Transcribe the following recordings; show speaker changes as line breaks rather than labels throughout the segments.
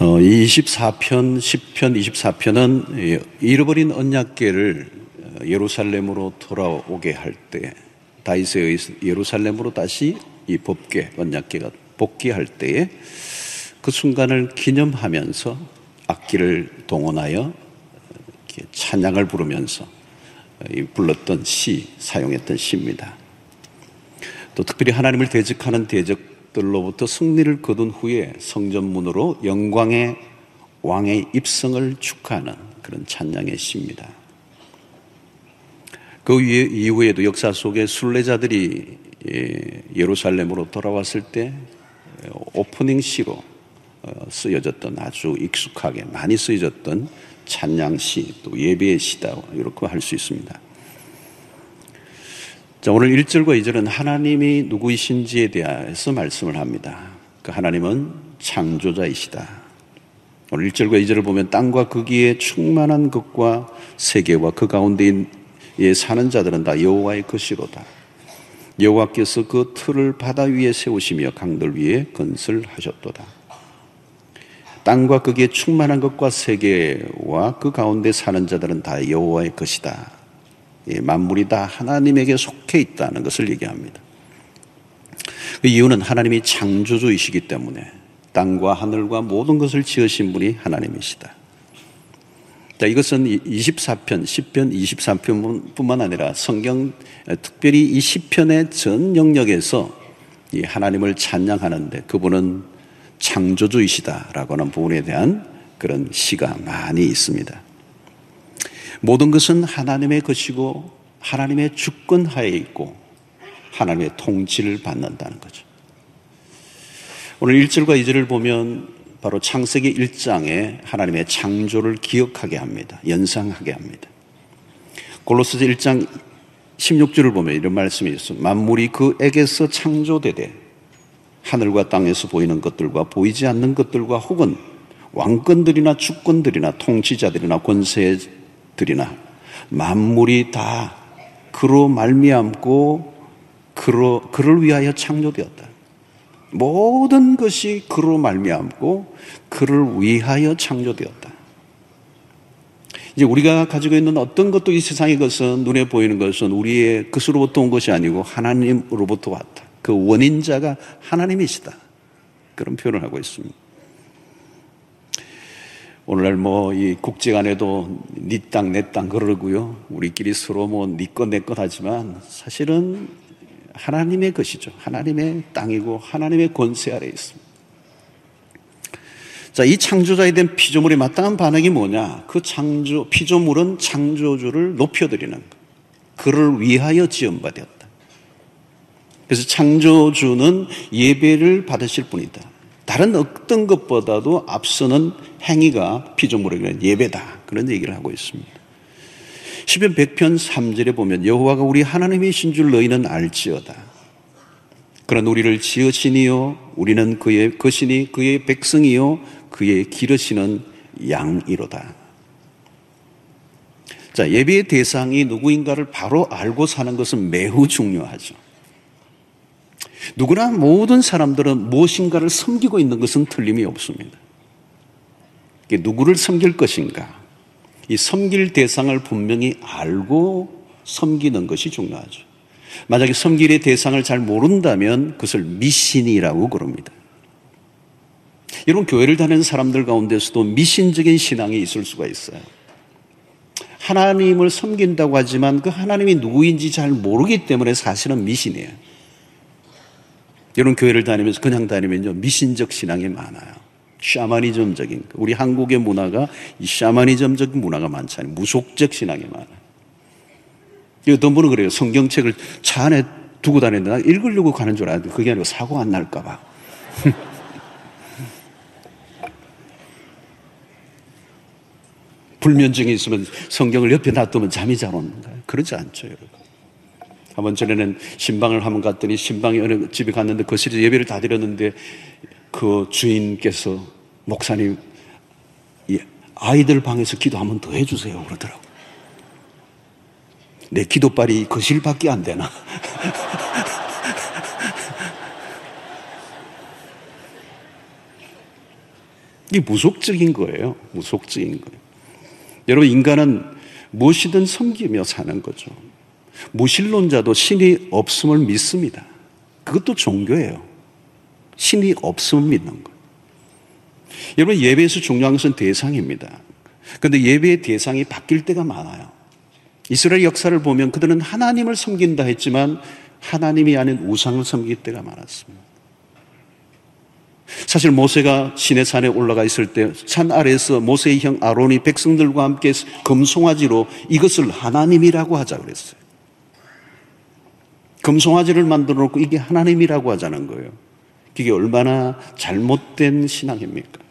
어, 24편, 10편, 24편은 잃어버린 언약계를 예루살렘으로 돌아오게 할 때, 다윗의 예루살렘으로 다시 이 법계, 언약계가 복귀할 때에 그 순간을 기념하면서 악기를 동원하여 찬양을 부르면서 불렀던 시, 사용했던 시입니다. 또 특별히 하나님을 대적하는 대적 들로부터 승리를 거둔 후에 성전문으로 영광의 왕의 입성을 축하하는 그런 찬양의 시입니다. 그 이후에도 역사 속에 순례자들이 예, 예루살렘으로 돌아왔을 때 오프닝 시로 어, 쓰여졌던 아주 익숙하게 많이 쓰여졌던 찬양시 또 예배의 시다 이렇게 할 수 있습니다. 자, 오늘 1절과 2절은 하나님이 누구이신지에 대해서 말씀을 합니다. 그 하나님은 창조자이시다. 오늘 1절과 2절을 보면 땅과 거기에 충만한 것과 세계와 그 가운데에 사는 자들은 다 여호와의 것이로다. 여호와께서 그 틀을 바다 위에 세우시며 강들 위에 건설하셨도다. 땅과 거기에 충만한 것과 세계와 그 가운데 사는 자들은 다 여호와의 것이다. 만물이 다 하나님에게 속해 있다는 것을 얘기합니다. 그 이유는 하나님이 창조주이시기 때문에 땅과 하늘과 모든 것을 지으신 분이 하나님이시다. 자, 이것은 24편, 10편, 23편 뿐만 아니라 성경, 특별히 이 10편의 전 영역에서 이 하나님을 찬양하는데 그분은 창조주이시다라고 하는 부분에 대한 그런 시가 많이 있습니다. 모든 것은 하나님의 것이고 하나님의 주권 하에 있고 하나님의 통치를 받는다는 거죠. 오늘 1절과 2절을 보면 바로 창세기 1장에 하나님의 창조를 기억하게 합니다. 연상하게 합니다. 골로스제 1장 16절을 보면 이런 말씀이 있습니다. 만물이 그에게서 창조되되 하늘과 땅에서 보이는 것들과 보이지 않는 것들과 혹은 왕권들이나 주권들이나 통치자들이나 권세 들이나 만물이 다 그로 말미암고 그로 그를 위하여 창조되었다. 모든 것이 그로 말미암고 그를 위하여 창조되었다. 이제 우리가 가지고 있는 어떤 것도 이 세상의 것은 눈에 보이는 것은 우리의 것으로부터 온 것이 아니고 하나님으로부터 왔다. 그 원인자가 하나님이시다. 그런 표현을 하고 있습니다. 오늘날 뭐 이 국제 간에도 네땅내 땅 그러고요. 우리끼리 서로 뭐네것내것 하지만 사실은 하나님의 것이죠. 하나님의 땅이고 하나님의 권세 아래 있습니다. 자, 이 창조자에 대한 피조물에 마땅한 반응이 뭐냐? 그 창조, 피조물은 창조주를 높여 드리는 것. 그를 위하여 지음받았다. 그래서 창조주는 예배를 받으실 분이다. 다른 어떤 것보다도 앞서는 행위가 피조물에게는 예배다. 그런 얘기를 하고 있습니다. 시편 100편 3절에 보면 여호와가 우리 하나님이신 줄 너희는 알지어다. 그런 우리를 지으시니요 우리는 그의 것이니 그의 백성이요 그의 기르시는 양이로다. 자, 예배의 대상이 누구인가를 바로 알고 사는 것은 매우 중요하죠. 누구나 모든 사람들은 무엇인가를 섬기고 있는 것은 틀림이 없습니다. 누구를 섬길 것인가? 이 섬길 대상을 분명히 알고 섬기는 것이 중요하죠. 만약에 섬길의 대상을 잘 모른다면 그것을 미신이라고 그럽니다. 여러분, 교회를 다니는 사람들 가운데서도 미신적인 신앙이 있을 수가 있어요. 하나님을 섬긴다고 하지만 그 하나님이 누구인지 잘 모르기 때문에 사실은 미신이에요. 여러분 교회를 다니면서 그냥 다니면요 미신적 신앙이 많아요. 샤머니즘적인 우리 한국의 문화가 이 샤머니즘적 문화가 많잖아요. 무속적 신앙이 많아요. 어떤 분은 그래요. 성경책을 차 안에 두고 다니는데 읽으려고 가는 줄 알았는데 그게 아니고 사고 안 날까 봐. 불면증이 있으면 성경을 옆에 놔두면 잠이 잘 오는가? 그러지 않죠, 여러분. 한번 전에는 신방을 한번 갔더니 신방이 어느 집에 갔는데 거실에서 그 예배를 다 드렸는데 그 주인께서 목사님 아이들 방에서 기도 한 번 더 해주세요 그러더라고. 내 기도빨이 거실 밖에 안 되나? 이게 무속적인 거예요. 무속적인 거예요. 여러분, 인간은 무엇이든 섬기며 사는 거죠. 무신론자도 신이 없음을 믿습니다. 그것도 종교예요. 신이 없음을 믿는 거예요. 여러분, 예배에서 중요한 것은 대상입니다. 그런데 예배의 대상이 바뀔 때가 많아요. 이스라엘 역사를 보면 그들은 하나님을 섬긴다 했지만 하나님이 아닌 우상을 섬길 때가 많았습니다. 사실 모세가 시내 산에 올라가 있을 때 산 아래에서 모세의 형 아론이 백성들과 함께 금송아지로 이것을 하나님이라고 하자 그랬어요. 금송아지를 만들어 놓고 이게 하나님이라고 하자는 거예요. 그게 얼마나 잘못된 신앙입니까?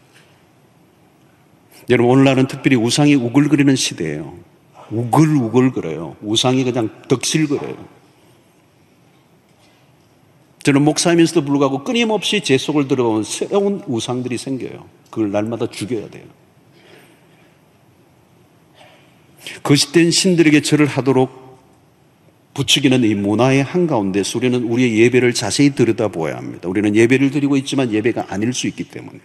여러분, 오늘날은 특별히 우상이 우글거리는 시대예요. 우글우글거려요. 우상이 그냥 덕실거려요. 저는 목사이면서도 불구하고 끊임없이 제 속을 들어보면 새로운 우상들이 생겨요. 그걸 날마다 죽여야 돼요. 거짓된 신들에게 절을 하도록 부추기는 이 문화의 한가운데서 우리는 우리의 예배를 자세히 들여다보아야 합니다. 우리는 예배를 드리고 있지만 예배가 아닐 수 있기 때문에.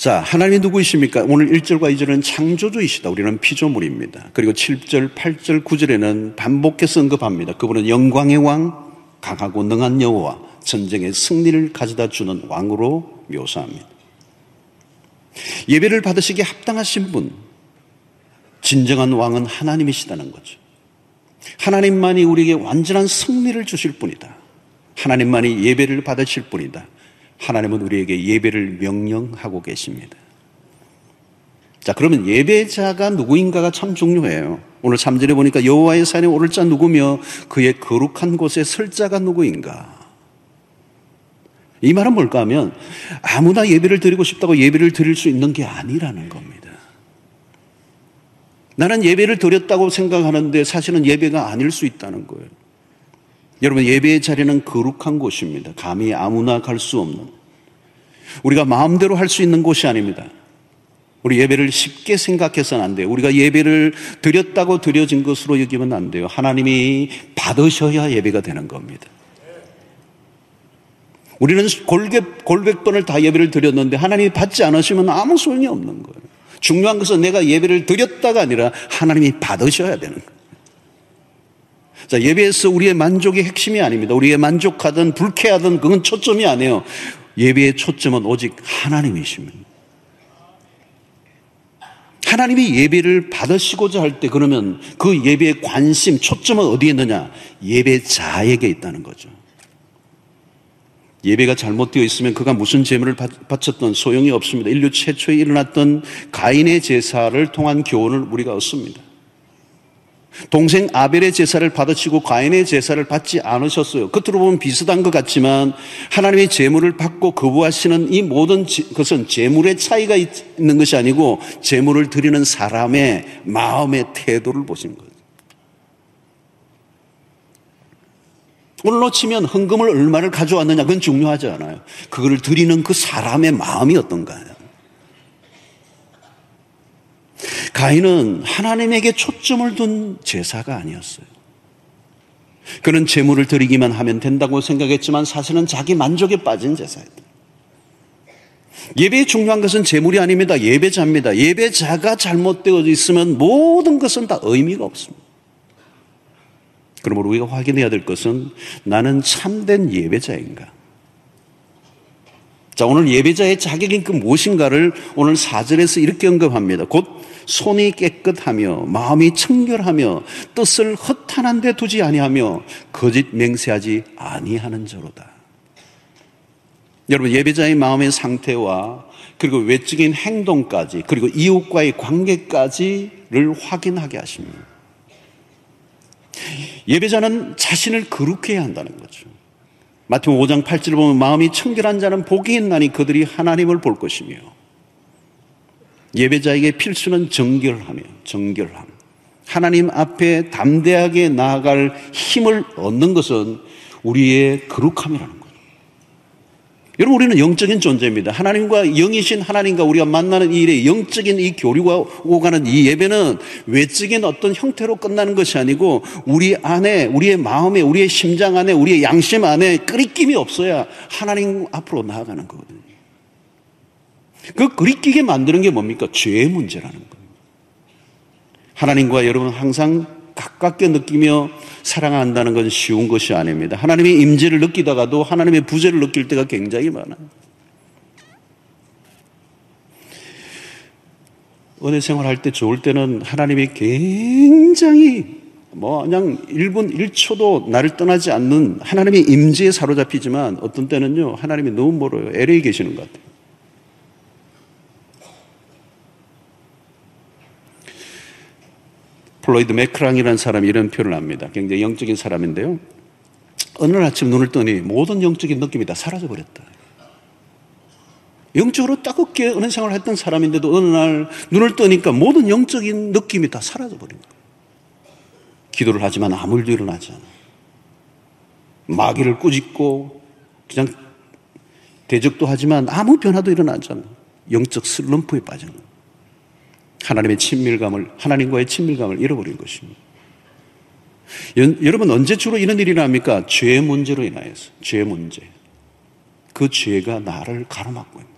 자, 하나님이 누구이십니까? 오늘 1절과 2절은 창조주이시다. 우리는 피조물입니다. 그리고 7절, 8절, 9절에는 반복해서 언급합니다. 그분은 영광의 왕, 강하고 능한 여호와, 전쟁의 승리를 가져다 주는 왕으로 묘사합니다. 예배를 받으시기에 합당하신 분, 진정한 왕은 하나님이시다는 거죠. 하나님만이 우리에게 완전한 승리를 주실 분이다. 하나님만이 예배를 받으실 분이다. 하나님은 우리에게 예배를 명령하고 계십니다. 자, 그러면 예배자가 누구인가가 참 중요해요. 오늘 3절에 보니까 여호와의 산에 오를 자 누구며 그의 거룩한 곳에 설 자가 누구인가? 이 말은 뭘까 하면 아무나 예배를 드리고 싶다고 예배를 드릴 수 있는 게 아니라는 겁니다. 나는 예배를 드렸다고 생각하는데 사실은 예배가 아닐 수 있다는 거예요. 여러분, 예배의 자리는 거룩한 곳입니다. 감히 아무나 갈 수 없는. 우리가 마음대로 할 수 있는 곳이 아닙니다. 우리 예배를 쉽게 생각해서는 안 돼요. 우리가 예배를 드렸다고 드려진 것으로 여기면 안 돼요. 하나님이 받으셔야 예배가 되는 겁니다. 우리는 골백, 골백번을 다 예배를 드렸는데 하나님이 받지 않으시면 아무 소용이 없는 거예요. 중요한 것은 내가 예배를 드렸다가 아니라 하나님이 받으셔야 되는 거예요. 자, 예배에서 우리의 만족이 핵심이 아닙니다. 우리의 만족하든 불쾌하든 그건 초점이 아니에요. 예배의 초점은 오직 하나님이십니다. 하나님이 예배를 받으시고자 할 때 그러면 그 예배의 관심, 초점은 어디에 있느냐? 예배자에게 있다는 거죠. 예배가 잘못되어 있으면 그가 무슨 재물을 바쳤던 소용이 없습니다. 인류 최초에 일어났던 가인의 제사를 통한 교훈을 우리가 얻습니다. 동생 아벨의 제사를 받으시고 가인의 제사를 받지 않으셨어요. 겉으로 보면 비슷한 것 같지만 하나님의 제물을 받고 거부하시는 이 모든 것은 제물의 차이가 있는 것이 아니고 제물을 드리는 사람의 마음의 태도를 보신 거예요. 오늘로 치면 헌금을 얼마를 가져왔느냐 그건 중요하지 않아요. 그거를 드리는 그 사람의 마음이 어떤가요? 가인은 하나님에게 초점을 둔 제사가 아니었어요. 그는 재물을 드리기만 하면 된다고 생각했지만 사실은 자기 만족에 빠진 제사였다. 예배의 중요한 것은 재물이 아닙니다. 예배자입니다. 예배자가 잘못되어 있으면 모든 것은 다 의미가 없습니다. 그러므로 우리가 확인해야 될 것은 나는 참된 예배자인가? 자, 오늘 예배자의 자격이 그 무엇인가를 오늘 사절에서 이렇게 언급합니다. 곧 손이 깨끗하며 마음이 청결하며 뜻을 허탄한 데 두지 아니하며 거짓 맹세하지 아니하는 자로다. 여러분 예배자의 마음의 상태와 그리고 외적인 행동까지 그리고 이웃과의 관계까지를 확인하게 하십니다. 예배자는 자신을 거룩해야 한다는 거죠. 마태복 5장 8절을 보면 마음이 청결한 자는 복이 있나니 그들이 하나님을 볼 것이며 예배자에게 필수는 정결하며 정결함. 하나님 앞에 담대하게 나아갈 힘을 얻는 것은 우리의 거룩함이라는 거예요. 여러분 우리는 영적인 존재입니다. 하나님과 영이신 하나님과 우리가 만나는 이 일에 영적인 이 교류가 오가는 이 예배는 외적인 어떤 형태로 끝나는 것이 아니고 우리 안에 우리의 마음에 우리의 심장 안에 우리의 양심 안에 끓이김이 없어야 하나님 앞으로 나아가는 거거든요. 그 끓이끼게 만드는 게 뭡니까? 죄의 문제라는 거예요. 하나님과 여러분 항상 가깝게 느끼며 사랑한다는 것은 쉬운 것이 아닙니다. 하나님의 임재를 느끼다가도 하나님의 부재를 느낄 때가 굉장히 많아요. 은혜 생활할 때 좋을 때는 하나님이 굉장히 뭐 그냥 1분 1초도 나를 떠나지 않는 하나님의 임재에 사로잡히지만 어떤 때는요 하나님이 너무 멀어요. LA 계시는 것 같아요. 플로이드 맥클랑이라는 사람이 이런 표현을 합니다. 굉장히 영적인 사람인데요. 어느 날 아침 눈을 뜨니 모든 영적인 느낌이 다 사라져버렸다. 영적으로 따갑게 은혜 생활을 했던 사람인데도 어느 날 눈을 뜨니까 모든 영적인 느낌이 다 사라져버린 거예요. 기도를 하지만 아무 일도 일어나지 않아. 마귀를 꾸짖고 그냥 대적도 하지만 아무 변화도 일어나지 않아. 영적 슬럼프에 빠진 거예요. 하나님의 친밀감을, 하나님과의 친밀감을 잃어버린 것입니다. 여러분, 언제 주로 이런 일이 납니까? 죄 문제로 인하여서. 죄 문제. 그 죄가 나를 가로막고 있는.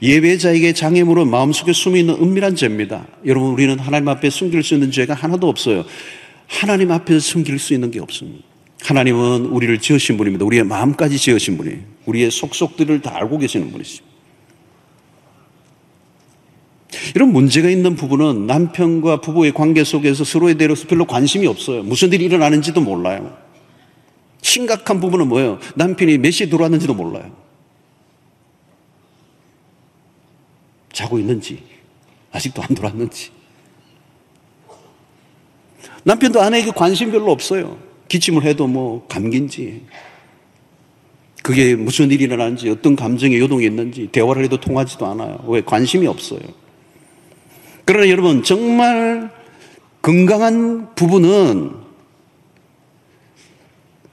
예배자에게 장애물은 마음속에 숨어 있는 은밀한 죄입니다. 여러분, 우리는 하나님 앞에 숨길 수 있는 죄가 하나도 없어요. 하나님 앞에서 숨길 수 있는 게 없습니다. 하나님은 우리를 지으신 분입니다. 우리의 마음까지 지으신 분이에요. 우리의 속속들을 다 알고 계시는 분이십니다. 이런 문제가 있는 부부는 남편과 부부의 관계 속에서 서로에 대해서 별로 관심이 없어요. 무슨 일이 일어나는지도 몰라요. 심각한 부분은 뭐예요? 남편이 몇 시에 들어왔는지도 몰라요. 자고 있는지, 아직도 안 들어왔는지. 남편도 아내에게 관심 별로 없어요. 기침을 해도 뭐 감기인지, 그게 무슨 일이 일어나는지, 어떤 감정의 요동이 있는지, 대화를 해도 통하지도 않아요. 왜? 관심이 없어요. 그러나 여러분, 정말 건강한 부부는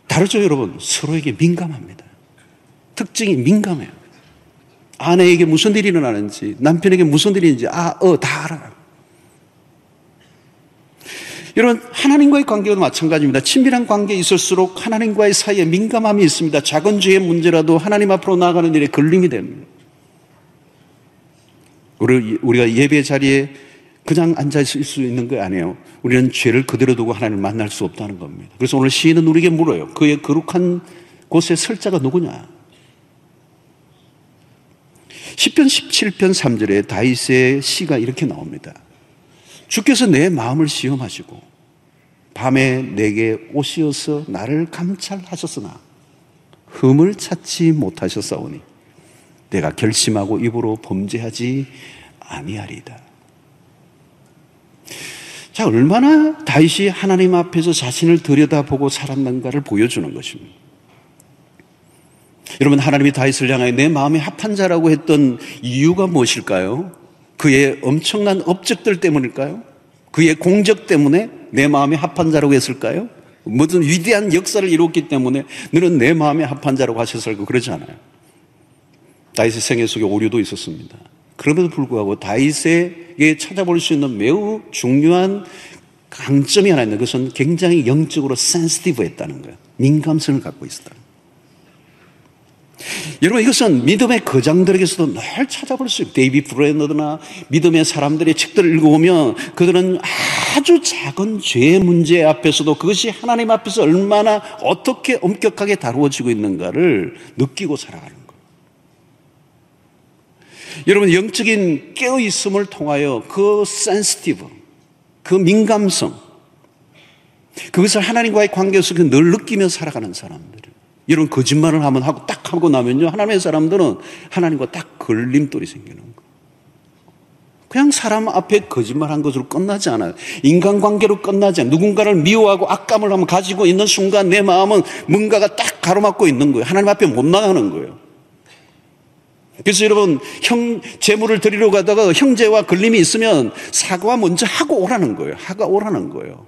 다르죠, 여러분. 서로에게 민감합니다. 특징이 민감해요. 아내에게 무슨 일이 일어나는지, 남편에게 무슨 일이 있는지, 아, 어, 다 알아요. 여러분, 하나님과의 관계도 마찬가지입니다. 친밀한 관계에 있을수록 하나님과의 사이에 민감함이 있습니다. 작은 죄의 문제라도 하나님 앞으로 나아가는 일에 걸림이 됩니다. 우리, 우리가 예배 자리에 그냥 앉아 있을 수 있는 거 아니에요. 우리는 죄를 그대로 두고 하나님을 만날 수 없다는 겁니다. 그래서 오늘 시인은 우리에게 물어요. 그의 거룩한 곳에 설 자가 누구냐? 10편 17편 3절에 다윗의 시가 이렇게 나옵니다. 주께서 내 마음을 시험하시고 밤에 내게 오시어서 나를 감찰하셨으나 흠을 찾지 못하셨사오니 내가 결심하고 입으로 범죄하지 아니하리다. 자, 얼마나 다윗이 하나님 앞에서 자신을 들여다보고 살았는가를 보여주는 것입니다. 여러분, 하나님이 다윗을 향하여 내 마음에 합한 자라고 했던 이유가 무엇일까요? 그의 엄청난 업적들 때문일까요? 그의 공적 때문에 내 마음에 합한 자라고 했을까요? 무슨 위대한 역사를 이뤘기 때문에 너는 내 마음에 합한 자라고 하셨을까? 그러지 않아요. 다윗의 생애 속에 오류도 있었습니다. 그럼에도 불구하고 다윗에게 찾아볼 수 있는 매우 중요한 강점이 하나 있는 것은 굉장히 영적으로 센스티브했다는 거예요. 민감성을 갖고 있었다. 여러분 이것은 믿음의 거장들에게서도 늘 찾아볼 수 있어요. 데이비 브레너드나 믿음의 사람들의 책들을 읽어보면 그들은 아주 작은 죄의 문제 앞에서도 그것이 하나님 앞에서 얼마나 어떻게 엄격하게 다루어지고 있는가를 느끼고 살아가는 여러분 영적인 깨어 있음을 통하여 그 센스티브, 그 민감성, 그것을 하나님과의 관계 속에 늘 느끼며 살아가는 사람들. 이런 거짓말을 하면 하고 딱 하고 나면요. 하나님의 사람들은 하나님과 딱 걸림돌이 생기는 거. 그냥 사람 앞에 거짓말한 것으로 끝나지 않아요. 인간관계로 끝나지 않아요. 누군가를 미워하고 악감을 한번 가지고 있는 순간 내 마음은 뭔가가 딱 가로막고 있는 거예요. 하나님 앞에 못 나가는 거예요. 그래서 여러분, 형, 재물을 드리러 가다가 형제와 걸림이 있으면 사과 먼저 하고 오라는 거예요. 하고 오라는 거예요.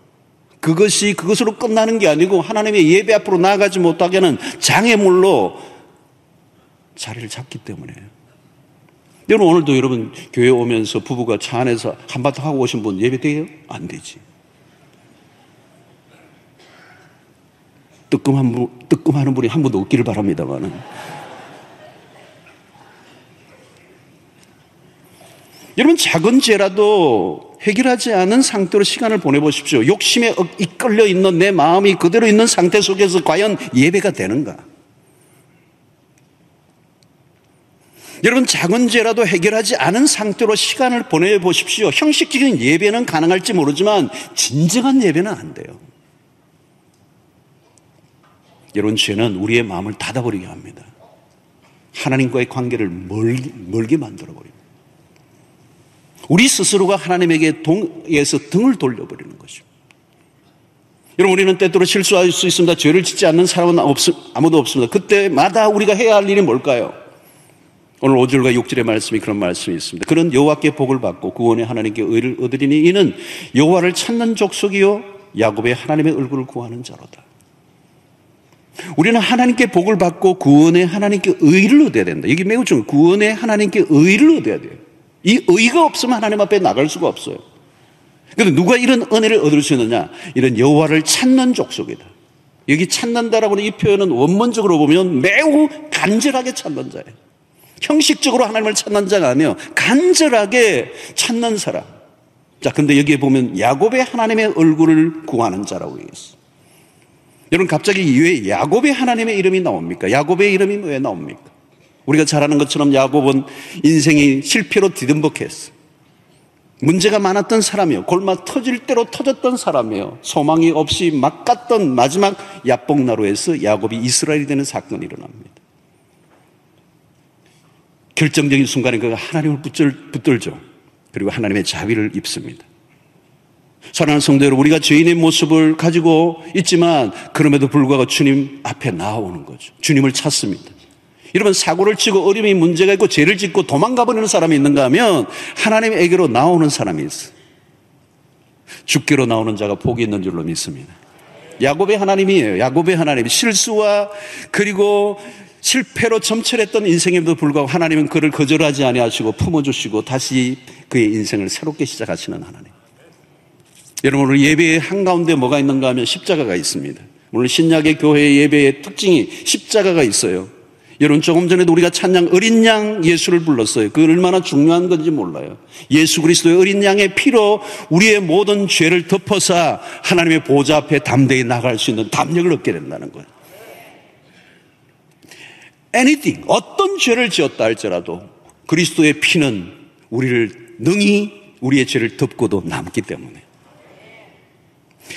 그것이 그것으로 끝나는 게 아니고 하나님의 예배 앞으로 나아가지 못하게 하는 장애물로 자리를 잡기 때문에요. 여러분 오늘도 여러분 교회 오면서 부부가 차 안에서 한바탕 하고 오신 분 예배 돼요? 안 되지. 뜨끔한 분, 뜨끔하는 분이 한 분도 없기를 바랍니다만은. 여러분 작은 죄라도 해결하지 않은 상태로 시간을 보내보십시오. 욕심에 이끌려 있는 내 마음이 그대로 있는 상태 속에서 과연 예배가 되는가? 여러분 작은 죄라도 해결하지 않은 상태로 시간을 보내보십시오. 형식적인 예배는 가능할지 모르지만 진정한 예배는 안 돼요. 여러분 죄는 우리의 마음을 닫아버리게 합니다. 하나님과의 관계를 멀게, 멀게 만들어버립니다. 우리 스스로가 하나님에게 동에서 등을 돌려버리는 거죠. 여러분 우리는 때때로 실수할 수 있습니다. 죄를 짓지 않는 사람은 없, 아무도 없습니다. 그때마다 우리가 해야 할 일이 뭘까요? 오늘 5절과 6절의 말씀이 그런 말씀이 있습니다. 그런 여호와께 복을 받고 구원의 하나님께 의를 얻으리니 이는 여호와를 찾는 족속이요 야곱의 하나님의 얼굴을 구하는 자로다. 우리는 하나님께 복을 받고 구원의 하나님께 의를 얻어야 된다. 이게 매우 중요해요. 구원의 하나님께 의를 얻어야 돼요. 이 의가 없으면 하나님 앞에 나갈 수가 없어요. 그런데 누가 이런 은혜를 얻을 수 있느냐? 이런 여호와를 찾는 족속이다. 여기 찾는다라고는 이 표현은 원문적으로 보면 매우 간절하게 찾는 자예요. 형식적으로 하나님을 찾는 자가 아니에요. 간절하게 찾는 사람. 자, 근데 여기에 보면 야곱의 하나님의 얼굴을 구하는 자라고 얘기했어요. 여러분 갑자기 왜 야곱의 하나님의 이름이 나옵니까? 야곱의 이름이 왜 나옵니까? 우리가 잘 아는 것처럼 야곱은 인생이 실패로 뒤듬벅했어. 문제가 많았던 사람이요. 골마 터질 대로 터졌던 사람이요. 소망이 없이 막 갔던 마지막 야복나루에서 야곱이 이스라엘이 되는 사건이 일어납니다. 결정적인 순간에 그가 하나님을 붙들죠. 그리고 하나님의 자비를 입습니다. 사랑하는 성도 여러분, 우리가 죄인의 모습을 가지고 있지만 그럼에도 불구하고 주님 앞에 나오는 거죠. 주님을 찾습니다. 여러분 사고를 치고 어림이 문제가 있고 죄를 짓고 도망가 버리는 사람이 있는가 하면 하나님에게로 나오는 사람이 있어. 죽기로 나오는 자가 복이 있는 줄로 믿습니다. 야곱의 하나님이에요. 야곱의 하나님. 실수와 그리고 실패로 점철했던 인생에도 불구하고 하나님은 그를 거절하지 아니하시고 품어주시고 다시 그의 인생을 새롭게 시작하시는 하나님. 여러분 오늘 예배의 한가운데 뭐가 있는가 하면 십자가가 있습니다. 오늘 신약의 교회 예배의 특징이 십자가가 있어요. 여러분 조금 전에도 우리가 찬양 어린 양 예수를 불렀어요. 그 얼마나 중요한 건지 몰라요. 예수 그리스도의 어린 양의 피로 우리의 모든 죄를 덮어서 하나님의 보좌 앞에 담대히 나갈 수 있는 담력을 얻게 된다는 거예요. anything 어떤 죄를 지었다 할지라도 그리스도의 피는 우리를 능히 우리의 죄를 덮고도 남기 때문에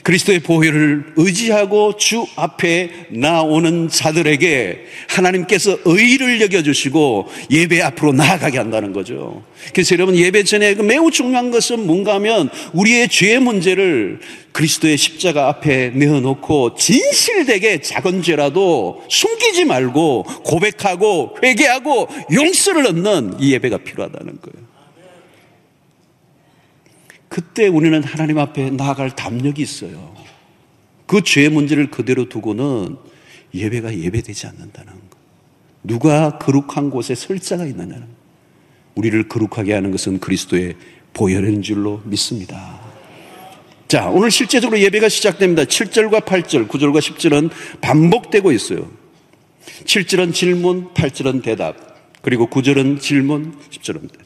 그리스도의 보혈을 의지하고 주 앞에 나오는 자들에게 하나님께서 의를 여겨주시고 예배 앞으로 나아가게 한다는 거죠. 그래서 여러분 예배 전에 그 매우 중요한 것은 뭔가 하면 우리의 죄의 문제를 그리스도의 십자가 앞에 내어놓고 진실되게 작은 죄라도 숨기지 말고 고백하고 회개하고 용서를 얻는 이 예배가 필요하다는 거예요. 그때 우리는 하나님 앞에 나아갈 담력이 있어요. 그 죄의 문제를 그대로 두고는 예배가 예배되지 않는다는 거. 누가 거룩한 곳에 설 자가 있느냐는 우리를 거룩하게 하는 것은 그리스도의 보혈인 줄로 믿습니다. 자, 오늘 실제적으로 예배가 시작됩니다. 7절과 8절, 9절과 10절은 반복되고 있어요. 7절은 질문, 8절은 대답, 그리고 9절은 질문, 10절은 대답.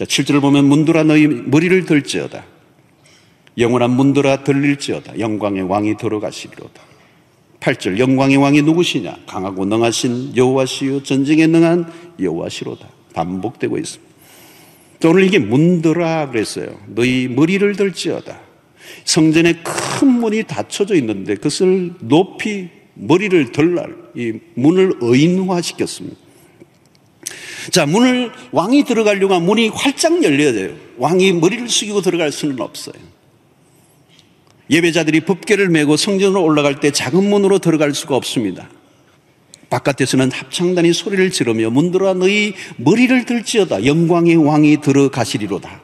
자, 7절을 보면 문들아 너희 머리를 들지어다. 영원한 문들아 들릴지어다. 영광의 왕이 들어가시리로다. 8절 영광의 왕이 누구시냐? 강하고 능하신 여호와시요 전쟁에 능한 여호와시로다. 반복되고 있습니다. 오늘 이게 문들아 그랬어요. 너희 머리를 들지어다. 성전에 큰 문이 닫혀져 있는데 그것을 높이 머리를 들날 이 문을 의인화시켰습니다. 자, 문을, 왕이 들어가려고 하면 문이 활짝 열려야 돼요. 왕이 머리를 숙이고 들어갈 수는 없어요. 예배자들이 법계를 메고 성전으로 올라갈 때 작은 문으로 들어갈 수가 없습니다. 바깥에서는 합창단이 소리를 지르며 문들어 너희 머리를 들지어다 영광의 왕이 들어가시리로다.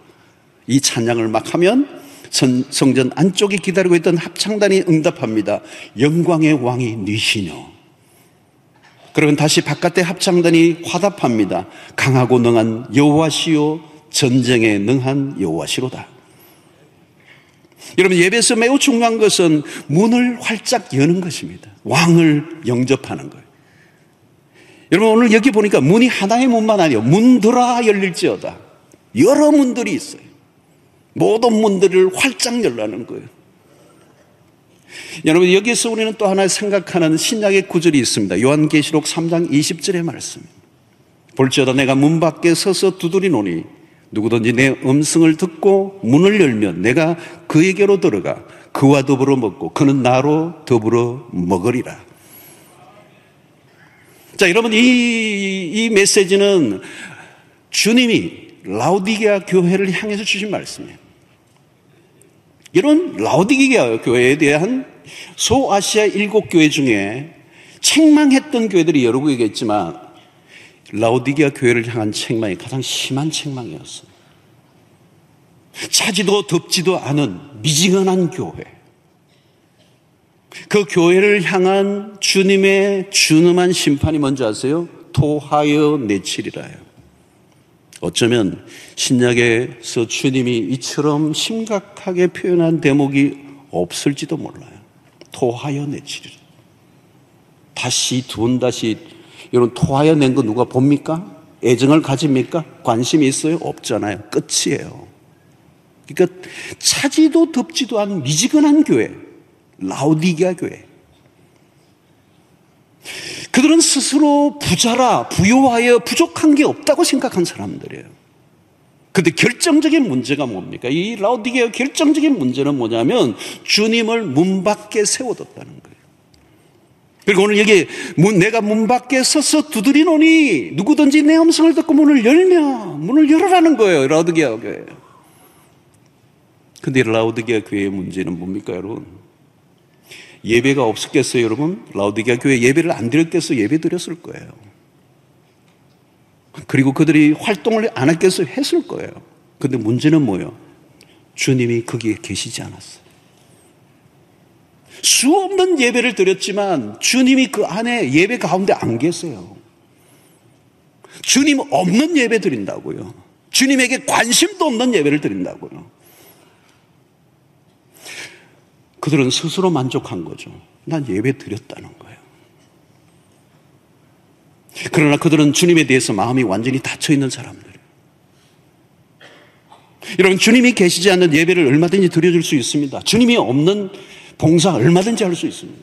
이 찬양을 막 하면 성전 안쪽에 기다리고 있던 합창단이 응답합니다. 영광의 왕이 니시뇨. 그러면 다시 바깥에 합창단이 화답합니다. 강하고 능한 여호와시요 전쟁에 능한 여호와시로다. 여러분 예배에서 매우 중요한 것은 문을 활짝 여는 것입니다. 왕을 영접하는 거예요. 여러분 오늘 여기 보니까 문이 하나의 문만 아니에요. 문들아 열릴지어다. 여러 문들이 있어요. 모든 문들을 활짝 열라는 거예요. 여러분 여기서 우리는 또 하나 생각하는 신약의 구절이 있습니다. 요한계시록 3장 20절의 말씀. 볼지어다 내가 문 밖에 서서 두드리노니 누구든지 내 음성을 듣고 문을 열면 내가 그에게로 들어가 그와 더불어 먹고 그는 나로 더불어 먹으리라. 자, 여러분 이, 이 메시지는 주님이 라우디게아 교회를 향해서 주신 말씀이에요. 이런 라우디게아 교회에 대한 소아시아 일곱 교회 중에 책망했던 교회들이 여러 개겠지만 라우디게아 교회를 향한 책망이 가장 심한 책망이었어요. 차지도 덥지도 않은 미지근한 교회. 그 교회를 향한 주님의 준엄한 심판이 뭔지 아세요? 토하여 내치리라요. 어쩌면 신약에서 주님이 이처럼 심각하게 표현한 대목이 없을지도 몰라요. 토하여 내치리라. 다시 두 다시 이런 토하여 낸 거 누가 봅니까? 애정을 가집니까? 관심이 있어요? 없잖아요. 끝이에요. 그러니까 차지도 덥지도 않은 미지근한 교회, 라우디게아 교회. 그들은 스스로 부자라 부여하여 부족한 게 없다고 생각한 사람들이에요. 근데 결정적인 문제가 뭡니까? 이 라우디게아 결정적인 문제는 뭐냐면 주님을 문 밖에 세워뒀다는 거예요. 그리고 오늘 여기 문, 내가 문 밖에 서서 두드리노니 누구든지 내 음성을 듣고 문을 열면 문을 열어라는 거예요. 라우디게아 교회. 근데 라우디게아 교회의 문제는 뭡니까, 여러분? 예배가 없었겠어요, 여러분? 라우디게아 교회 예배를 안 드렸겠어요? 예배 드렸을 거예요. 그리고 그들이 활동을 안 했겠어요? 했을 거예요. 근데 문제는 뭐예요? 주님이 거기에 계시지 않았어요. 수 없는 예배를 드렸지만 주님이 그 안에 예배 가운데 안 계세요. 주님 없는 예배 드린다고요. 주님에게 관심도 없는 예배를 드린다고요. 그들은 스스로 만족한 거죠. 난 예배 드렸다는 거예요. 그러나 그들은 주님에 대해서 마음이 완전히 닫혀 있는 사람들이에요. 여러분, 주님이 계시지 않는 예배를 얼마든지 드려줄 수 있습니다. 주님이 없는 봉사 얼마든지 할 수 있습니다.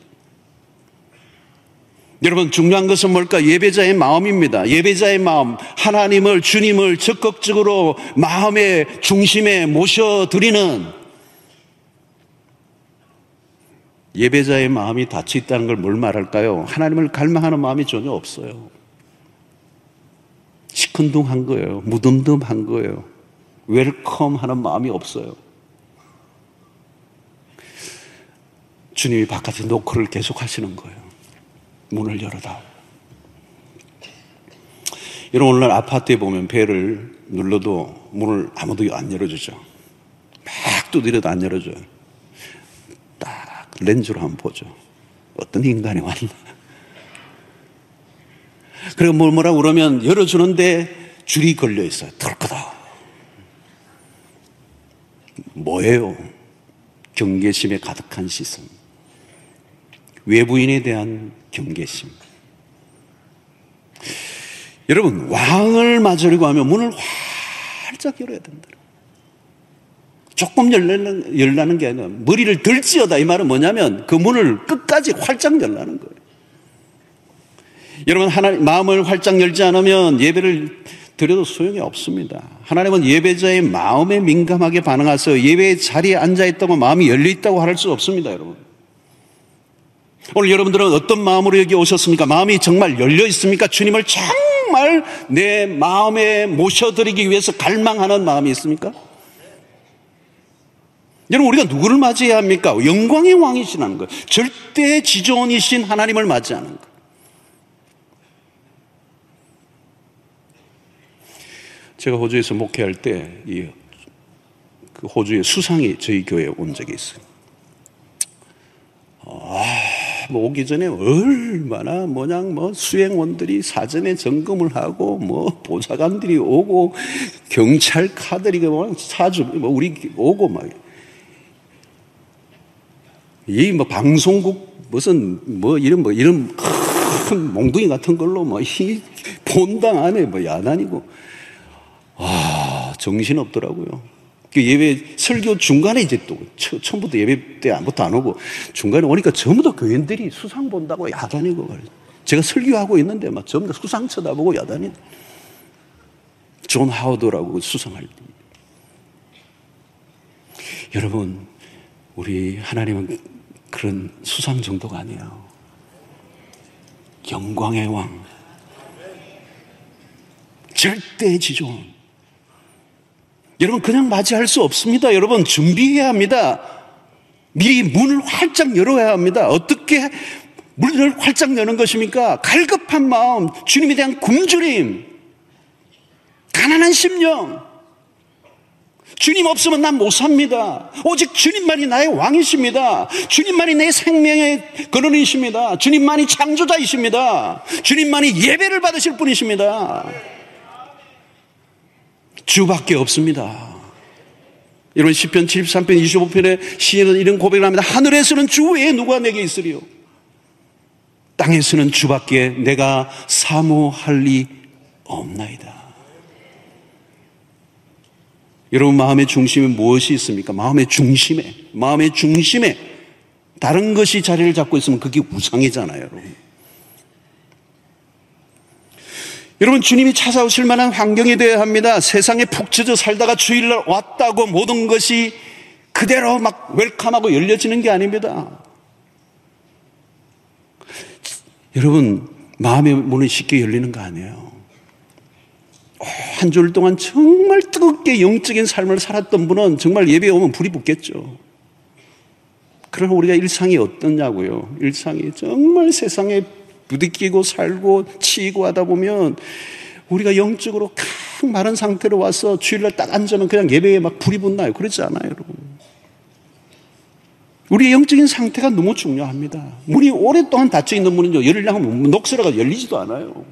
여러분, 중요한 것은 뭘까? 예배자의 마음입니다. 예배자의 마음. 하나님을, 주님을 적극적으로 마음의 중심에 모셔 드리는 예배자의 마음이 닫혀 있다는 걸 뭘 말할까요? 하나님을 갈망하는 마음이 전혀 없어요. 시큰둥한 거예요. 무덤덤한 거예요. welcome 하는 마음이 없어요. 주님이 바깥에 노크를 계속 하시는 거예요. 문을 열어다오. 여러분, 오늘날 아파트에 보면 벨을 눌러도 문을 아무도 안 열어주죠. 막 두드려도 안 열어줘요. 렌즈로 한번 보죠. 어떤 인간이 왔나. 그리고 뭘 뭐라 그러면 열어주는데 줄이 걸려 있어요. 덜커다. 뭐예요? 경계심에 가득한 시선. 외부인에 대한 경계심. 여러분, 왕을 맞으려고 하면 문을 활짝 열어야 된다. 조금 열라는, 열라는 게 아니라 머리를 들지어다 이 말은 뭐냐면 그 문을 끝까지 활짝 열라는 거예요. 여러분 하나님 마음을 활짝 열지 않으면 예배를 드려도 소용이 없습니다. 하나님은 예배자의 마음에 민감하게 반응해서 예배의 자리에 앉아 있다고 마음이 열려 있다고 할 수 없습니다, 여러분. 오늘 여러분들은 어떤 마음으로 여기 오셨습니까? 마음이 정말 열려 있습니까? 주님을 정말 내 마음에 모셔드리기 위해서 갈망하는 마음이 있습니까? 여러분, 우리가 누구를 맞이해야 합니까? 영광의 왕이시라는 거예요. 절대 지존이신 하나님을 맞이하는 거예요. 제가 호주에서 목회할 때, 이, 그 호주의 수상이 저희 교회에 온 적이 있어요. 아, 뭐 오기 전에 얼마나 뭐냐 뭐 수행원들이 사전에 점검을 하고 뭐 보좌관들이 오고 경찰 카들이 뭐 사주 뭐 우리 오고 막 이 뭐 방송국 무슨 뭐 이런 뭐 이런 큰 몽둥이 같은 걸로 뭐 이 본당 안에 뭐 야단이고 아 정신 없더라고요. 그 예배 설교 중간에 이제 또 처음부터 예배 때 아무것도 안 오고 중간에 오니까 전부 다 교인들이 수상 본다고 야단이고 그래. 제가 설교하고 있는데 막 전부 다 수상 쳐다보고 야단이. 존 하워드라고 수상할 때. 여러분, 우리 하나님은 그런 수상 정도가 아니에요. 영광의 왕. 절대 지존. 여러분 그냥 맞이할 수 없습니다. 여러분 준비해야 합니다. 미리 문을 활짝 열어야 합니다. 어떻게 문을 활짝 여는 것입니까? 갈급한 마음, 주님에 대한 굶주림, 가난한 심령. 주님 없으면 난 못 삽니다. 오직 주님만이 나의 왕이십니다. 주님만이 내 생명의 근원이십니다. 주님만이 창조자이십니다. 주님만이 예배를 받으실 분이십니다. 주밖에 없습니다. 여러분 시편 73편 25편에 시인은 이런 고백을 합니다. 하늘에서는 주 외에 누가 내게 있으리요? 땅에서는 주밖에 내가 사모할 리 없나이다. 여러분 마음의 중심에 무엇이 있습니까? 마음의 중심에 마음의 중심에 다른 것이 자리를 잡고 있으면 그게 우상이잖아요, 여러분. 여러분 주님이 찾아오실 만한 환경이 되어야 합니다. 세상에 푹 젖어 살다가 주일날 왔다고 모든 것이 그대로 막 웰컴하고 열려지는 게 아닙니다. 여러분 마음의 문이 쉽게 열리는 거 아니에요. 한 주일 동안 정말 뜨겁게 영적인 삶을 살았던 분은 정말 예배에 오면 불이 붙겠죠. 그러나 우리가 일상이 어떻냐고요. 일상이 정말 세상에 부딪히고 살고 치이고 하다 보면 우리가 영적으로 강 마른 상태로 와서 주일날 딱 앉으면 그냥 예배에 막 불이 붙나요? 그렇지 않아요, 여러분. 우리의 영적인 상태가 너무 중요합니다. 문이 오랫동안 닫혀 있는 문은요, 열리려면 녹슬어가 열리지도 않아요.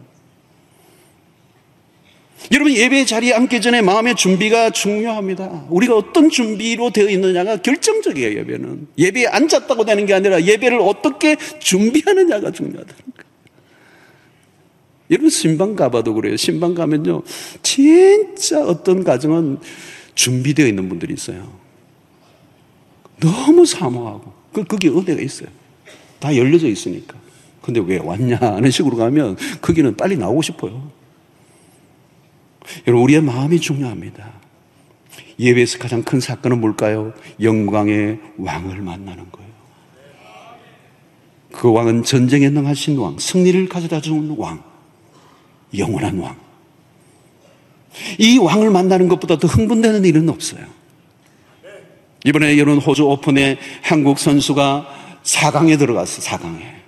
여러분 예배 자리에 앉기 전에 마음의 준비가 중요합니다. 우리가 어떤 준비로 되어 있느냐가 결정적이에요, 예배는. 예배에 앉았다고 되는 게 아니라 예배를 어떻게 준비하느냐가 중요하다는 거예요. 여러분 신방 가봐도 그래요. 신방 가면요. 진짜 어떤 가정은 준비되어 있는 분들이 있어요. 너무 사모하고. 그, 거기 은혜가 있어요. 다 열려져 있으니까. 근데 왜 왔냐 하는 식으로 가면 거기는 빨리 나오고 싶어요. 여러분, 우리의 마음이 중요합니다. 예배에서 가장 큰 사건은 뭘까요? 영광의 왕을 만나는 거예요. 그 왕은 전쟁에 능하신 왕, 승리를 가져다 주는 왕, 영원한 왕. 이 왕을 만나는 것보다 더 흥분되는 일은 없어요. 이번에 여론 호주 오픈에 한국 선수가 4강에 들어갔어, 4강에.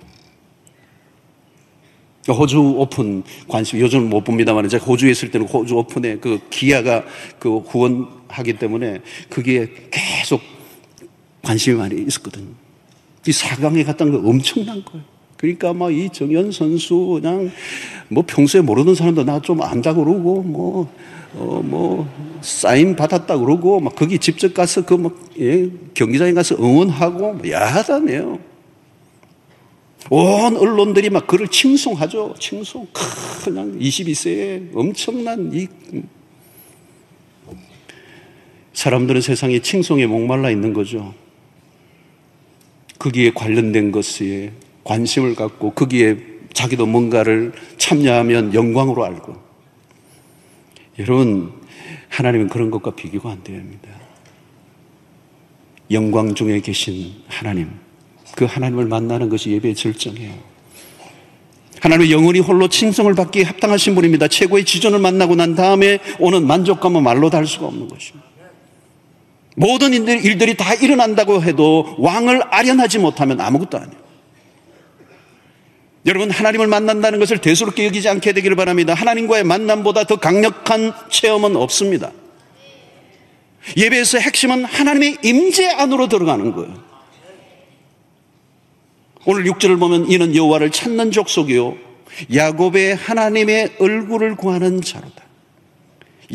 호주 오픈 관심 요즘 못 봅니다만 제가 호주에 있을 때는 호주 오픈에 그 기아가 그 후원하기 때문에 그게 계속 관심이 많이 있었거든요. 이 4강에 갔다는 거 엄청난 거예요. 그러니까 막 이 정현 선수 그냥 뭐 평소에 모르는 사람도 나 좀 안다 그러고 뭐, 어, 뭐, 사인 받았다 그러고 막 거기 직접 가서 그 막, 예, 경기장에 가서 응원하고 뭐 야하다네요. 온 언론들이 막 그를 칭송하죠. 칭송. 그냥 22세에 엄청난 이 사람들은 세상에 칭송에 목말라 있는 거죠. 거기에 관련된 것에 관심을 갖고 거기에 자기도 뭔가를 참여하면 영광으로 알고. 여러분, 하나님은 그런 것과 비교가 안 됩니다. 영광 중에 계신 하나님. 그 하나님을 만나는 것이 예배의 절정이에요. 하나님의 영원히 홀로 칭송을 받기에 합당하신 분입니다. 최고의 지존을 만나고 난 다음에 오는 만족감은 말로 달 수가 없는 것입니다. 모든 일들이 다 일어난다고 해도 왕을 아련하지 못하면 아무것도 아니에요. 여러분, 하나님을 만난다는 것을 대수롭게 여기지 않게 되기를 바랍니다. 하나님과의 만남보다 더 강력한 체험은 없습니다. 예배에서 핵심은 하나님의 임재 안으로 들어가는 거예요. 오늘 6절을 보면 이는 여호와를 찾는 족속이요 야곱의 하나님의 얼굴을 구하는 자로다.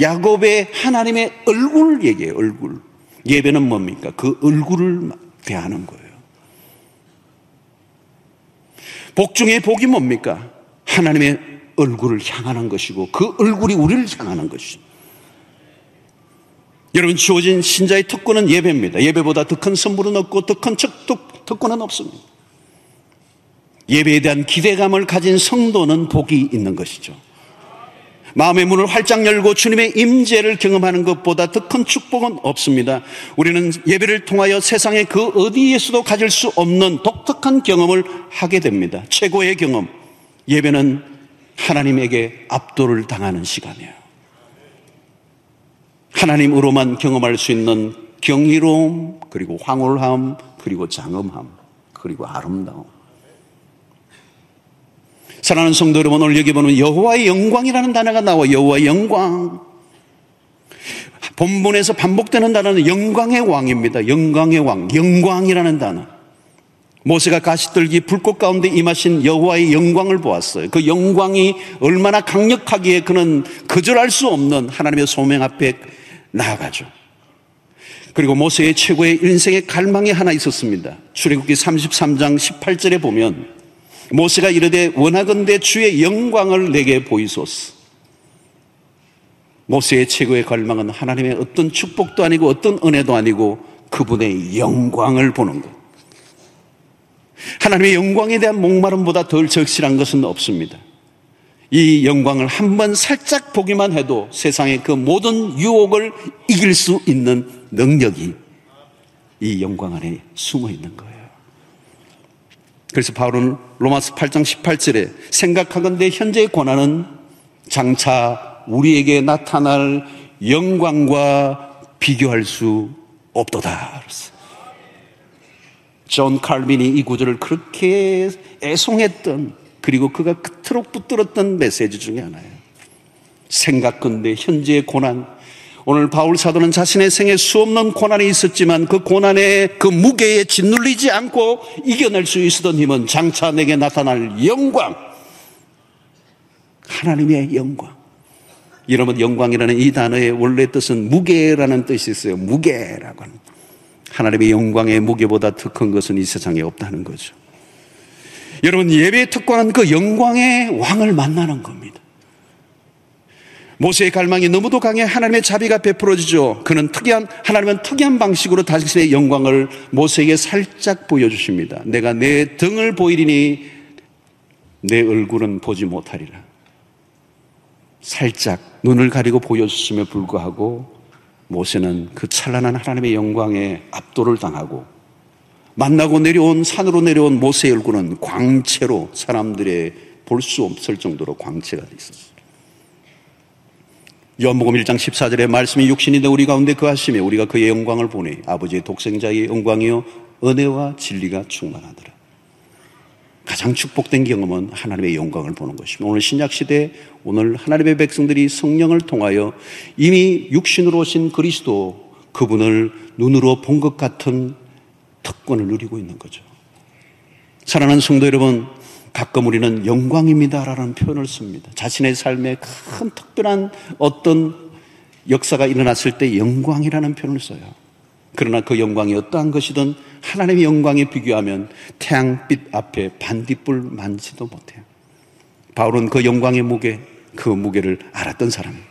야곱의 하나님의 얼굴을 얘기해요. 얼굴. 예배는 뭡니까? 그 얼굴을 대하는 거예요. 복 중에 복이 뭡니까? 하나님의 얼굴을 향하는 것이고 그 얼굴이 우리를 향하는 것이죠. 여러분 주어진 신자의 특권은 예배입니다. 예배보다 더 큰 선물은 없고 더 큰 특권은 없습니다. 예배에 대한 기대감을 가진 성도는 복이 있는 것이죠. 마음의 문을 활짝 열고 주님의 임재를 경험하는 것보다 더 큰 축복은 없습니다. 우리는 예배를 통하여 세상의 그 어디에서도 가질 수 없는 독특한 경험을 하게 됩니다. 최고의 경험. 예배는 하나님에게 압도를 당하는 시간이에요. 하나님으로만 경험할 수 있는 경이로움, 그리고 황홀함, 그리고 장엄함, 그리고 아름다움. 사랑하는 성도 여러분, 오늘 여기 보면 여호와의 영광이라는 단어가 나와 여호와의 영광. 본문에서 반복되는 단어는 영광의 왕입니다. 영광의 왕, 영광이라는 단어. 모세가 가시들기 불꽃 가운데 임하신 여호와의 영광을 보았어요. 그 영광이 얼마나 강력하기에 그는 거절할 수 없는 하나님의 소명 앞에 나아가죠. 그리고 모세의 최고의 인생의 갈망이 하나 있었습니다. 출애굽기 33장 18절에 보면 모세가 이르되 원하건대 주의 영광을 내게 보이소서. 모세의 최고의 갈망은 하나님의 어떤 축복도 아니고 어떤 은혜도 아니고 그분의 영광을 보는 것. 하나님의 영광에 대한 목마름보다 덜 적실한 것은 없습니다. 이 영광을 한 번 살짝 보기만 해도 세상의 그 모든 유혹을 이길 수 있는 능력이 이 영광 안에 숨어 있는 거예요. 그래서 바울은 로마서 8장 18절에 생각하건대 현재의 고난은 장차 우리에게 나타날 영광과 비교할 수 없도다. 존 칼빈이 이 구절을 그렇게 애송했던 그리고 그가 그토록 붙들었던 메시지 중에 하나예요. 생각건대 현재의 고난. 오늘 바울 사도는 자신의 생에 수없는 고난이 있었지만 그 고난의 그 무게에 짓눌리지 않고 이겨낼 수 있었던 힘은 장차 내게 나타날 영광. 하나님의 영광. 여러분 영광이라는 이 단어의 원래 뜻은 무게라는 뜻이 있어요. 무게라고 하는. 하나님의 영광의 무게보다 더 큰 것은 이 세상에 없다는 거죠. 여러분 예배에 특권한 그 영광의 왕을 만나는 겁니다. 모세의 갈망이 너무도 강해 하나님의 자비가 베풀어지죠. 그는 특이한 하나님은 특이한 방식으로 당신의 영광을 모세에게 살짝 보여주십니다. 내가 내 등을 보이리니 내 얼굴은 보지 못하리라. 살짝 눈을 가리고 보여주심에 불구하고 모세는 그 찬란한 하나님의 영광에 압도를 당하고 만나고 내려온 산으로 내려온 모세의 얼굴은 광채로 사람들의 볼 수 없을 정도로 광채가 돼 있었어요. 요한복음 1장 14절에 말씀이 육신이 되 우리 가운데 그하심에 우리가 그의 영광을 보니 아버지의 독생자의 영광이요 은혜와 진리가 충만하더라. 가장 축복된 경험은 하나님의 영광을 보는 것입니다. 오늘 신약 시대 오늘 하나님의 백성들이 성령을 통하여 이미 육신으로 오신 그리스도 그분을 눈으로 본 것 같은 특권을 누리고 있는 거죠. 사랑하는 성도 여러분, 가끔 우리는 영광입니다라는 표현을 씁니다. 자신의 삶에 큰 특별한 어떤 역사가 일어났을 때 영광이라는 표현을 써요. 그러나 그 영광이 어떠한 것이든 하나님의 영광에 비교하면 태양빛 앞에 반딧불 만지도 못해요. 바울은 그 영광의 무게, 그 무게를 알았던 사람이에요.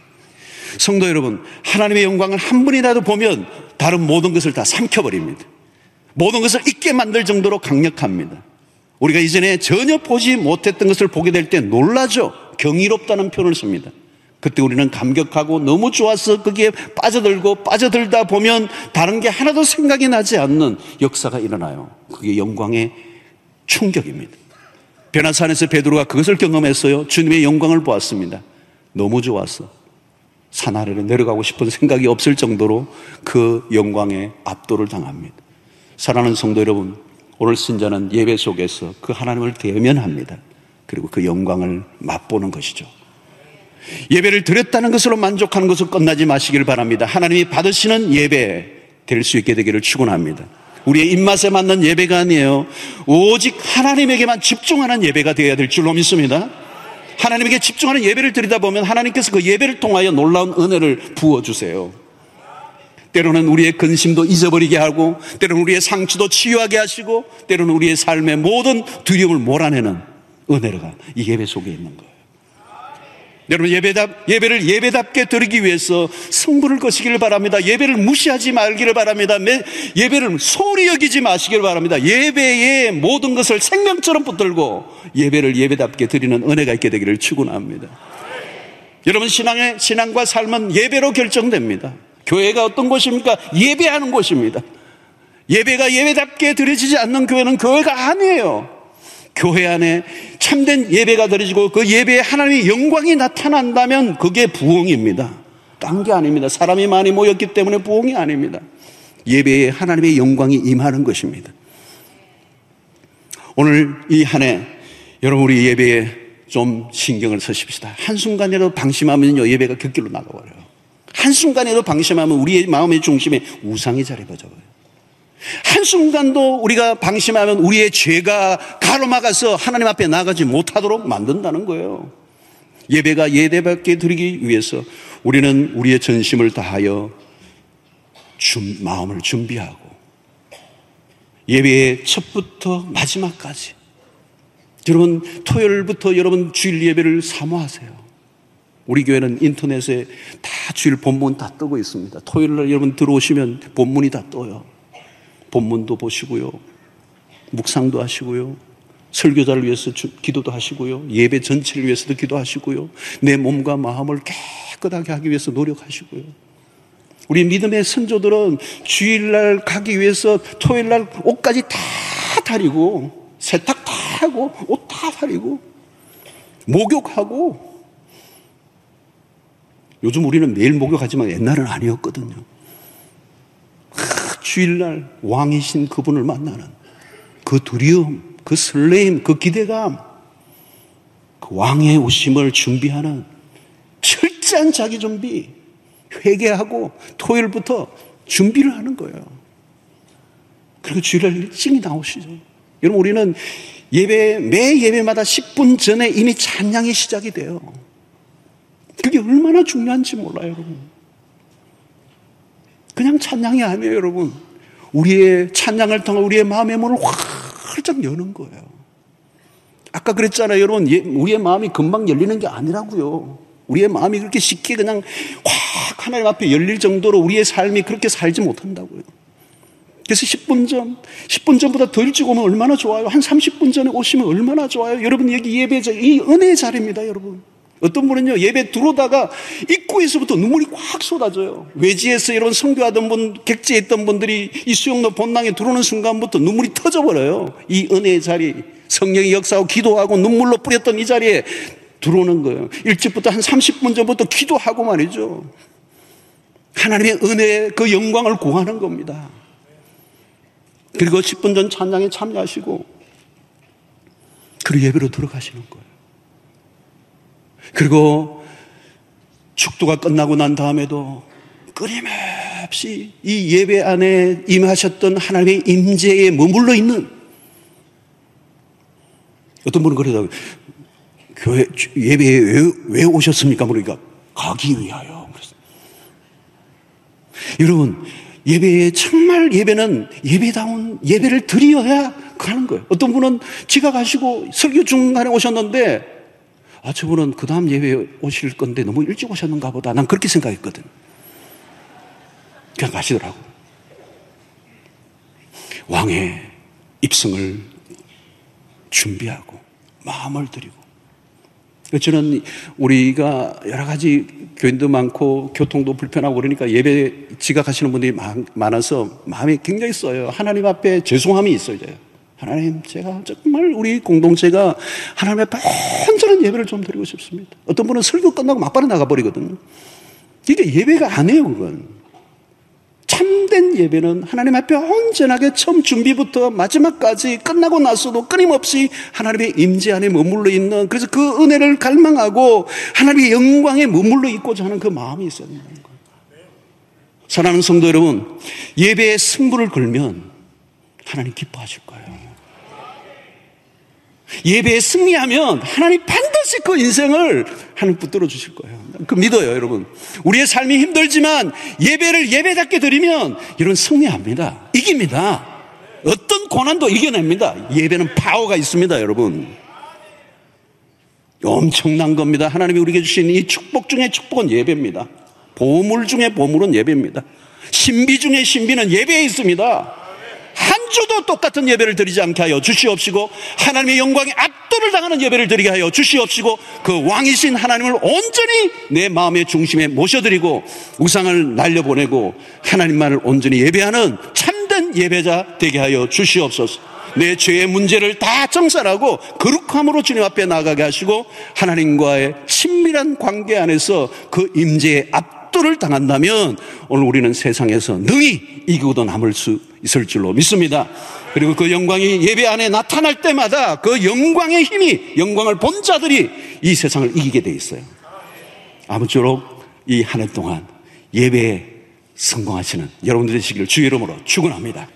성도 여러분, 하나님의 영광을 한 분이라도 보면 다른 모든 것을 다 삼켜버립니다. 모든 것을 잊게 만들 정도로 강력합니다. 우리가 이전에 전혀 보지 못했던 것을 보게 될 때 놀라죠. 경이롭다는 표현을 씁니다. 그때 우리는 감격하고 너무 좋아서 거기에 빠져들고 빠져들다 보면 다른 게 하나도 생각이 나지 않는 역사가 일어나요. 그게 영광의 충격입니다. 변화산에서 베드로가 그것을 경험했어요. 주님의 영광을 보았습니다. 너무 좋았어. 산 아래로 내려가고 싶은 생각이 없을 정도로 그 영광에 압도를 당합니다. 사랑하는 성도 여러분, 오늘 신자는 예배 속에서 그 하나님을 대면합니다. 그리고 그 영광을 맛보는 것이죠. 예배를 드렸다는 것으로 만족하는 것을 끝나지 마시길 바랍니다. 하나님이 받으시는 예배 될 수 있게 되기를 축원합니다. 우리의 입맛에 맞는 예배가 아니에요. 오직 하나님에게만 집중하는 예배가 되어야 될 줄로 믿습니다. 하나님에게 집중하는 예배를 드리다 보면 하나님께서 그 예배를 통하여 놀라운 은혜를 부어 주세요. 때로는 우리의 근심도 잊어버리게 하고, 때로는 우리의 상처도 치유하게 하시고, 때로는 우리의 삶의 모든 두려움을 몰아내는 은혜가 이 예배 속에 있는 거예요. 여러분 예배답 예배를 예배답게 드리기 위해서 승부를 거시기를 바랍니다. 예배를 무시하지 말기를 바랍니다. 예배를 소리 여기지 마시기를 바랍니다. 예배의 모든 것을 생명처럼 붙들고 예배를 예배답게 드리는 은혜가 있게 되기를 축원합니다. 여러분 신앙의 신앙과 삶은 예배로 결정됩니다. 교회가 어떤 곳입니까? 예배하는 곳입니다. 예배가 예배답게 드려지지 않는 교회는 교회가 아니에요. 교회 안에 참된 예배가 드려지고 그 예배에 하나님의 영광이 나타난다면 그게 부흥입니다. 딴 게 아닙니다. 사람이 많이 모였기 때문에 부흥이 아닙니다. 예배에 하나님의 영광이 임하는 것입니다. 오늘 이 한 해 여러분 우리 예배에 좀 신경을 쓰십시다. 한순간이라도 방심하면요 예배가 곁길로 나가버려요. 한순간이라도 방심하면 우리의 마음의 중심에 우상이 자리 잡아요. 한순간도 우리가 방심하면 우리의 죄가 가로막아서 하나님 앞에 나가지 못하도록 만든다는 거예요. 예배가 예배받게 드리기 위해서 우리는 우리의 전심을 다하여 준, 마음을 준비하고 예배의 첫부터 마지막까지 여러분 토요일부터 여러분 주일 예배를 사모하세요. 우리 교회는 인터넷에 다 주일 본문 다 뜨고 있습니다. 토요일 날 여러분 들어오시면 본문이 다 떠요. 본문도 보시고요. 묵상도 하시고요. 설교자를 위해서 기도도 하시고요. 예배 전체를 위해서도 기도하시고요. 내 몸과 마음을 깨끗하게 하기 위해서 노력하시고요. 우리 믿음의 선조들은 주일날 가기 위해서 토요일날 옷까지 다 다리고 세탁 다 하고 옷 다 다리고 목욕하고 요즘 우리는 매일 목욕하지만 옛날은 아니었거든요. 주일날 왕이신 그분을 만나는 그 두려움, 그 설레임, 그 기대감, 그 왕의 오심을 준비하는 철저한 자기 준비, 회개하고 토요일부터 준비를 하는 거예요. 그리고 주일날 일찍 나오시죠. 여러분, 우리는 예배, 매 예배마다 10분 전에 이미 찬양이 시작이 돼요. 그게 얼마나 중요한지 몰라요, 여러분. 그냥 찬양이 아니에요, 여러분. 우리의 찬양을 통해 우리의 마음의 문을 활짝 여는 거예요. 아까 그랬잖아요, 여러분. 예, 우리의 마음이 금방 열리는 게 아니라고요. 우리의 마음이 그렇게 쉽게 그냥 확 하나님 앞에 열릴 정도로 우리의 삶이 그렇게 살지 못한다고요. 그래서 10분 전, 10분 전보다 더 일찍 오면 얼마나 좋아요. 한 30분 전에 오시면 얼마나 좋아요. 여러분 여기 예배자, 이 은혜의 자리입니다, 여러분. 어떤 분은요, 예배 들어오다가 입구에서부터 눈물이 꽉 쏟아져요. 외지에서 이런 성교하던 분, 객지에 있던 분들이 이 수영로 본당에 들어오는 순간부터 눈물이 터져버려요. 이 은혜의 자리, 성령의 역사하고 기도하고 눈물로 뿌렸던 이 자리에 들어오는 거예요. 일찍부터 한 30분 전부터 기도하고 말이죠. 하나님의 은혜의 그 영광을 구하는 겁니다. 그리고 10분 전 찬양에 참여하시고, 그리고 예배로 들어가시는 거예요. 그리고 축도가 끝나고 난 다음에도 끊임없이 이 예배 안에 임하셨던 하나님의 임재에 머물러 있는 어떤 분은 그러더라고요. 교회 예배에 왜, 왜 오셨습니까? 그러니까 가기 위하여. 여러분 예배에 정말 예배는 예배다운 예배를 드려야 가는 거예요. 어떤 분은 지가 가시고 설교 중간에 오셨는데 아, 저분은 그 다음 예배 오실 건데 너무 일찍 오셨는가 보다. 난 그렇게 생각했거든. 그냥 가시더라고. 왕의 입성을 준비하고 마음을 드리고. 저는 우리가 여러 가지 교인도 많고 교통도 불편하고 그러니까 예배 지각하시는 분들이 많아서 마음이 굉장히 써요. 하나님 앞에 죄송함이 있어요. 하나님, 제가 정말 우리 공동체가 하나님 앞에 온전한 예배를 좀 드리고 싶습니다. 어떤 분은 설교 끝나고 막바로 나가버리거든요. 이게 예배가 아니에요, 그건. 참된 예배는 하나님 앞에 온전하게 처음 준비부터 마지막까지 끝나고 나서도 끊임없이 하나님의 임재 안에 머물러 있는 그래서 그 은혜를 갈망하고 하나님의 영광에 머물러 있고자 하는 그 마음이 있어야 된다는 거예요. 사랑하는 성도 여러분, 예배에 승부를 걸면 하나님 기뻐하실 거예요. 예배에 승리하면 하나님 반드시 그 인생을 하나님 붙들어 주실 거예요. 그 믿어요, 여러분. 우리의 삶이 힘들지만 예배를 예배답게 드리면 이런 승리합니다. 이깁니다. 어떤 고난도 이겨냅니다. 예배는 파워가 있습니다, 여러분. 엄청난 겁니다. 하나님이 우리에게 주신 이 축복 중에 축복은 예배입니다. 보물 중에 보물은 예배입니다. 신비 중에 신비는 예배에 있습니다. 한 주도 똑같은 예배를 드리지 않게 하여 주시옵시고 하나님의 영광에 압도를 당하는 예배를 드리게 하여 주시옵시고 그 왕이신 하나님을 온전히 내 마음의 중심에 모셔드리고 우상을 날려보내고 하나님만을 온전히 예배하는 참된 예배자 되게 하여 주시옵소서. 내 죄의 문제를 다 정산하고 거룩함으로 주님 앞에 나가게 하시고 하나님과의 친밀한 관계 안에서 그 임재의 압 도를 당한다면 오늘 우리는 세상에서 능히 이기고도 남을 수 있을 줄로 믿습니다. 그리고 그 영광이 예배 안에 나타날 때마다 그 영광의 힘이 영광을 본 자들이 이 세상을 이기게 돼 있어요. 아무쪼록 이 한 해 동안 예배에 성공하시는 여러분들의 시기를 주의 이름으로 축원합니다.